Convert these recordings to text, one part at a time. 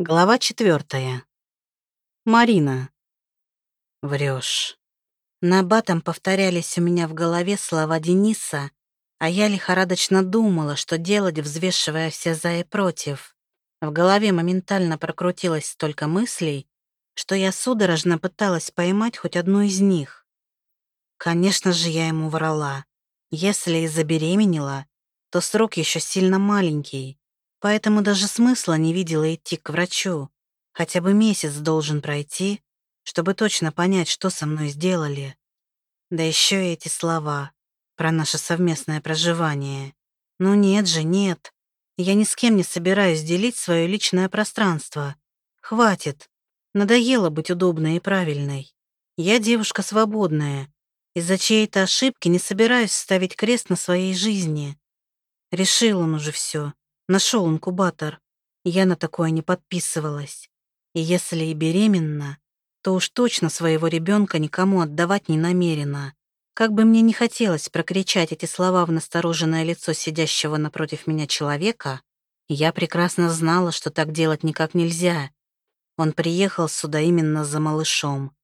Глава четвертая. Марина. Врешь. Набатом повторялись у меня в голове слова Дениса, а я лихорадочно думала, что делать, взвешивая все за и против. В голове моментально прокрутилось столько мыслей, что я судорожно пыталась поймать хоть одну из них. Конечно же, я ему врала. Если и забеременела, то срок еще сильно маленький. Поэтому даже смысла не видела идти к врачу. Хотя бы месяц должен пройти, чтобы точно понять, что со мной сделали. Да еще и эти слова про наше совместное проживание. Ну нет же, нет. Я ни с кем не собираюсь делить свое личное пространство. Хватит. Надоело быть удобной и правильной. Я девушка свободная. Из-за чьей-то ошибки не собираюсь ставить крест на своей жизни. Решил он уже все. Нашел инкубатор. Я на такое не подписывалась. И если и беременна, то уж точно своего ребенка никому отдавать не намерена. Как бы мне не хотелось прокричать эти слова в настороженное лицо сидящего напротив меня человека, я прекрасно знала, что так делать никак нельзя. Он приехал сюда именно за малышом.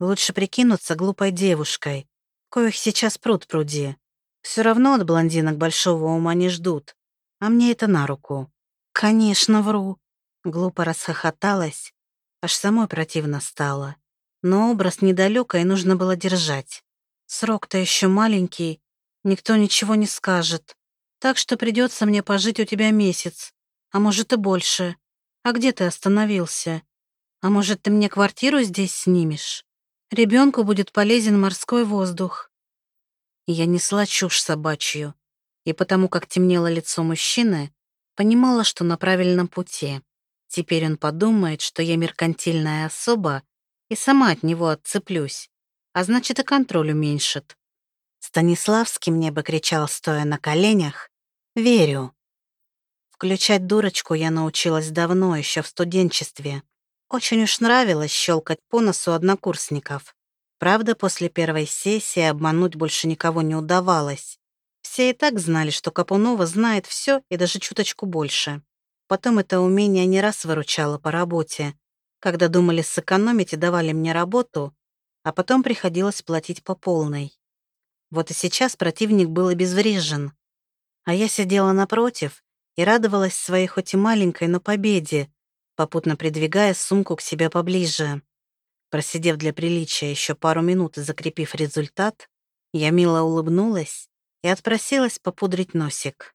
Лучше прикинуться глупой девушкой, коих сейчас пруд пруди. Все равно от блондинок большого ума не ждут а мне это на руку. Конечно, вру. Глупо расхохоталась, аж самой противно стало. Но образ недалеко и нужно было держать. Срок-то еще маленький, никто ничего не скажет. Так что придется мне пожить у тебя месяц, а может и больше. А где ты остановился? А может, ты мне квартиру здесь снимешь? Ребенку будет полезен морской воздух. Я несла чушь собачью, и потому как темнело лицо мужчины, понимала, что на правильном пути. Теперь он подумает, что я меркантильная особа, и сама от него отцеплюсь, а значит и контроль уменьшит. Станиславский мне бы кричал, стоя на коленях, «Верю». Включать дурочку я научилась давно, еще в студенчестве. Очень уж нравилось щелкать по носу однокурсников. Правда, после первой сессии обмануть больше никого не удавалось. Все и так знали, что Капунова знает все и даже чуточку больше. Потом это умение не раз выручало по работе, когда думали сэкономить и давали мне работу, а потом приходилось платить по полной. Вот и сейчас противник был обезврежен. А я сидела напротив и радовалась своей хоть и маленькой, но победе, попутно придвигая сумку к себе поближе. Просидев для приличия еще пару минут и закрепив результат, я мило улыбнулась и отпросилась попудрить носик.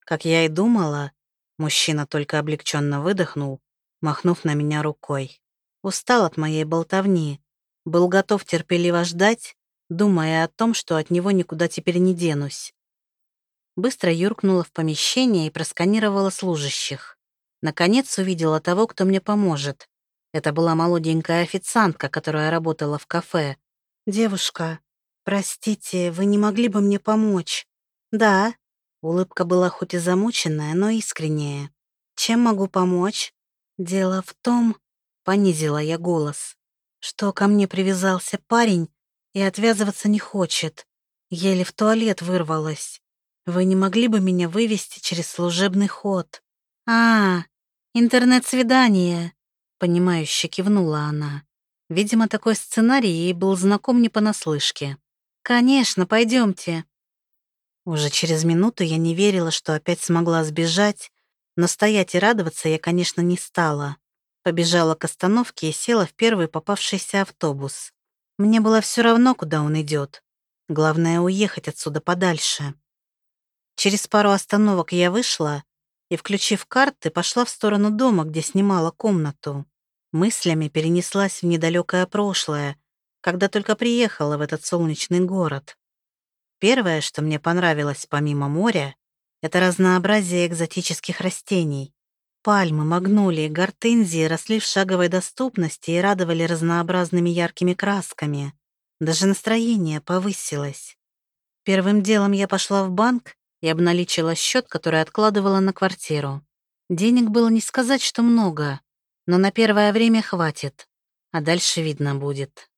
Как я и думала, мужчина только облегченно выдохнул, махнув на меня рукой. Устал от моей болтовни, был готов терпеливо ждать, думая о том, что от него никуда теперь не денусь. Быстро юркнула в помещение и просканировала служащих. Наконец увидела того, кто мне поможет. Это была молоденькая официантка, которая работала в кафе. «Девушка, «Простите, вы не могли бы мне помочь?» «Да». Улыбка была хоть и замученная, но искренняя. «Чем могу помочь?» «Дело в том...» — понизила я голос. «Что ко мне привязался парень и отвязываться не хочет. Еле в туалет вырвалась. Вы не могли бы меня вывести через служебный ход?» «А, интернет-свидание», — понимающе кивнула она. Видимо, такой сценарий ей был знаком не понаслышке. «Конечно, пойдемте». Уже через минуту я не верила, что опять смогла сбежать, но стоять и радоваться я, конечно, не стала. Побежала к остановке и села в первый попавшийся автобус. Мне было все равно, куда он идет. Главное — уехать отсюда подальше. Через пару остановок я вышла и, включив карты, пошла в сторону дома, где снимала комнату. Мыслями перенеслась в недалекое прошлое, когда только приехала в этот солнечный город. Первое, что мне понравилось помимо моря, это разнообразие экзотических растений. Пальмы, магнолии, гортензии росли в шаговой доступности и радовали разнообразными яркими красками. Даже настроение повысилось. Первым делом я пошла в банк и обналичила счет, который откладывала на квартиру. Денег было не сказать, что много, но на первое время хватит, а дальше видно будет.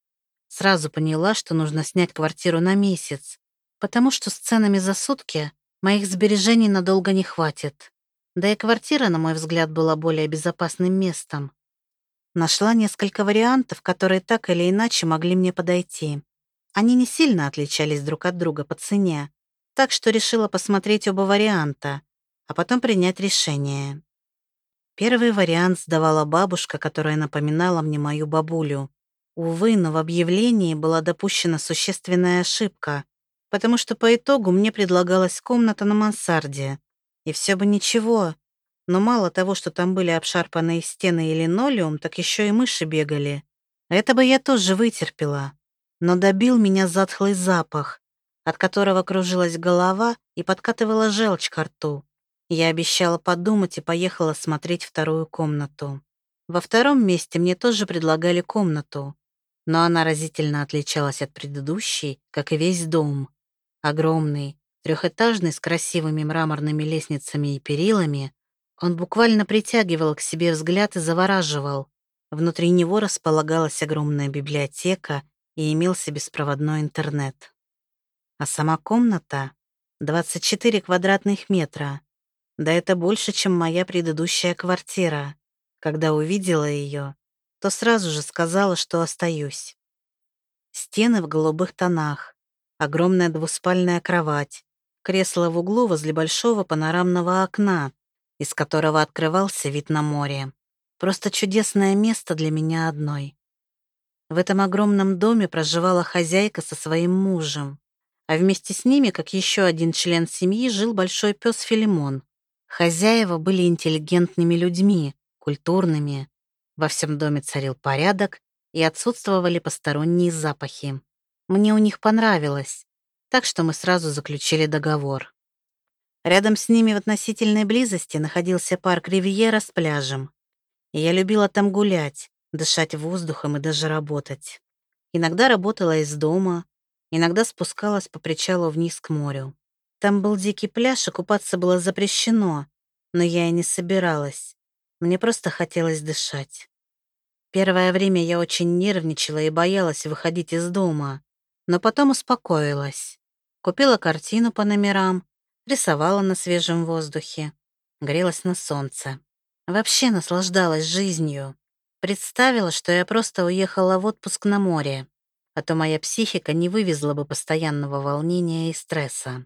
Сразу поняла, что нужно снять квартиру на месяц, потому что с ценами за сутки моих сбережений надолго не хватит. Да и квартира, на мой взгляд, была более безопасным местом. Нашла несколько вариантов, которые так или иначе могли мне подойти. Они не сильно отличались друг от друга по цене, так что решила посмотреть оба варианта, а потом принять решение. Первый вариант сдавала бабушка, которая напоминала мне мою бабулю. Увы, но в объявлении была допущена существенная ошибка, потому что по итогу мне предлагалась комната на мансарде. И все бы ничего, но мало того, что там были обшарпанные стены и линолеум, так еще и мыши бегали. Это бы я тоже вытерпела. Но добил меня затхлый запах, от которого кружилась голова и подкатывала желчь ко рту. Я обещала подумать и поехала смотреть вторую комнату. Во втором месте мне тоже предлагали комнату, но она разительно отличалась от предыдущей, как и весь дом. Огромный, трехэтажный с красивыми мраморными лестницами и перилами, он буквально притягивал к себе взгляд и завораживал. Внутри него располагалась огромная библиотека и имелся беспроводной интернет. А сама комната — 24 квадратных метра. Да это больше, чем моя предыдущая квартира. Когда увидела ее, то сразу же сказала, что остаюсь. Стены в голубых тонах, огромная двуспальная кровать, кресло в углу возле большого панорамного окна, из которого открывался вид на море. Просто чудесное место для меня одной. В этом огромном доме проживала хозяйка со своим мужем а вместе с ними, как еще один член семьи, жил большой пес Филимон. Хозяева были интеллигентными людьми, культурными. Во всем доме царил порядок, и отсутствовали посторонние запахи. Мне у них понравилось, так что мы сразу заключили договор. Рядом с ними в относительной близости находился парк Ривьера с пляжем. И я любила там гулять, дышать воздухом и даже работать. Иногда работала из дома, Иногда спускалась по причалу вниз к морю. Там был дикий пляж, и купаться было запрещено, но я и не собиралась. Мне просто хотелось дышать. Первое время я очень нервничала и боялась выходить из дома, но потом успокоилась. Купила картину по номерам, рисовала на свежем воздухе, грелась на солнце. Вообще наслаждалась жизнью. Представила, что я просто уехала в отпуск на море а то моя психика не вывезла бы постоянного волнения и стресса.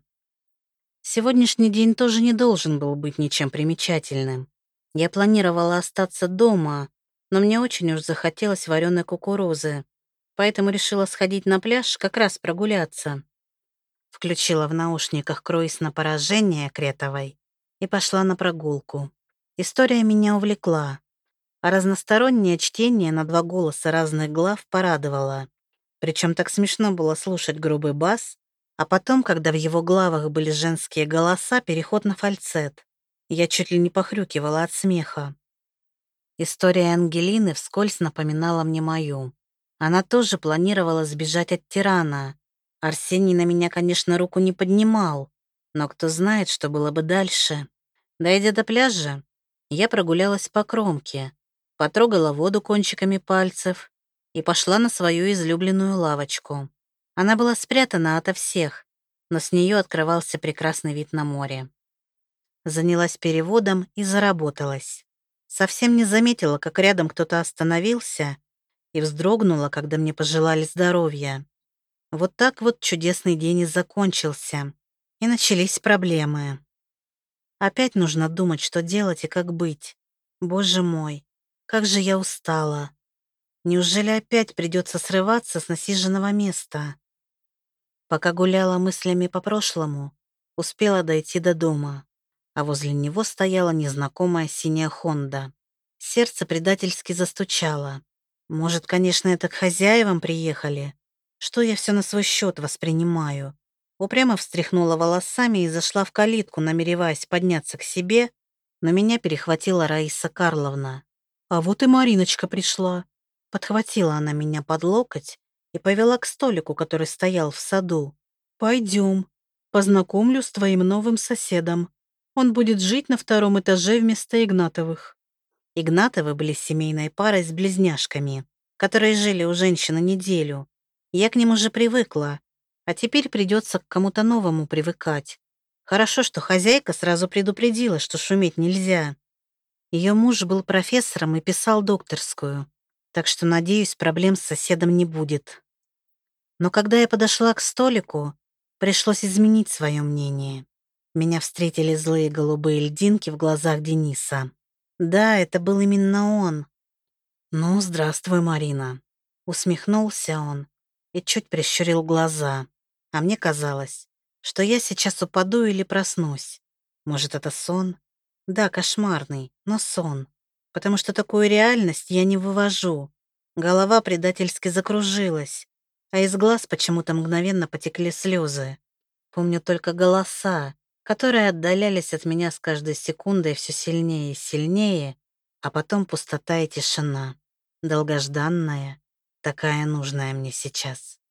Сегодняшний день тоже не должен был быть ничем примечательным. Я планировала остаться дома, но мне очень уж захотелось вареной кукурузы, поэтому решила сходить на пляж как раз прогуляться. Включила в наушниках круиз на поражение Кретовой и пошла на прогулку. История меня увлекла, а разностороннее чтение на два голоса разных глав порадовало. Причем так смешно было слушать грубый бас, а потом, когда в его главах были женские голоса, переход на фальцет. Я чуть ли не похрюкивала от смеха. История Ангелины вскользь напоминала мне мою. Она тоже планировала сбежать от тирана. Арсений на меня, конечно, руку не поднимал, но кто знает, что было бы дальше. Дойдя до пляжа, я прогулялась по кромке, потрогала воду кончиками пальцев, и пошла на свою излюбленную лавочку. Она была спрятана ото всех, но с нее открывался прекрасный вид на море. Занялась переводом и заработалась. Совсем не заметила, как рядом кто-то остановился и вздрогнула, когда мне пожелали здоровья. Вот так вот чудесный день и закончился, и начались проблемы. Опять нужно думать, что делать и как быть. Боже мой, как же я устала. Неужели опять придется срываться с насиженного места? Пока гуляла мыслями по прошлому, успела дойти до дома, а возле него стояла незнакомая синяя Хонда. Сердце предательски застучало. Может, конечно, это к хозяевам приехали? Что я все на свой счет воспринимаю? Упрямо встряхнула волосами и зашла в калитку, намереваясь подняться к себе, но меня перехватила Раиса Карловна. «А вот и Мариночка пришла», Подхватила она меня под локоть и повела к столику, который стоял в саду. «Пойдем, познакомлю с твоим новым соседом. Он будет жить на втором этаже вместо Игнатовых». Игнатовы были семейной парой с близняшками, которые жили у женщины неделю. Я к ним уже привыкла, а теперь придется к кому-то новому привыкать. Хорошо, что хозяйка сразу предупредила, что шуметь нельзя. Ее муж был профессором и писал докторскую, так что, надеюсь, проблем с соседом не будет. Но когда я подошла к столику, пришлось изменить свое мнение. Меня встретили злые голубые льдинки в глазах Дениса. Да, это был именно он. «Ну, здравствуй, Марина», — усмехнулся он и чуть прищурил глаза. А мне казалось, что я сейчас упаду или проснусь. Может, это сон? Да, кошмарный, но сон. Потому что такую реальность я не вывожу. Голова предательски закружилась, а из глаз почему-то мгновенно потекли слезы. Помню только голоса, которые отдалялись от меня с каждой секундой все сильнее и сильнее, а потом пустота и тишина. Долгожданная, такая нужная мне сейчас.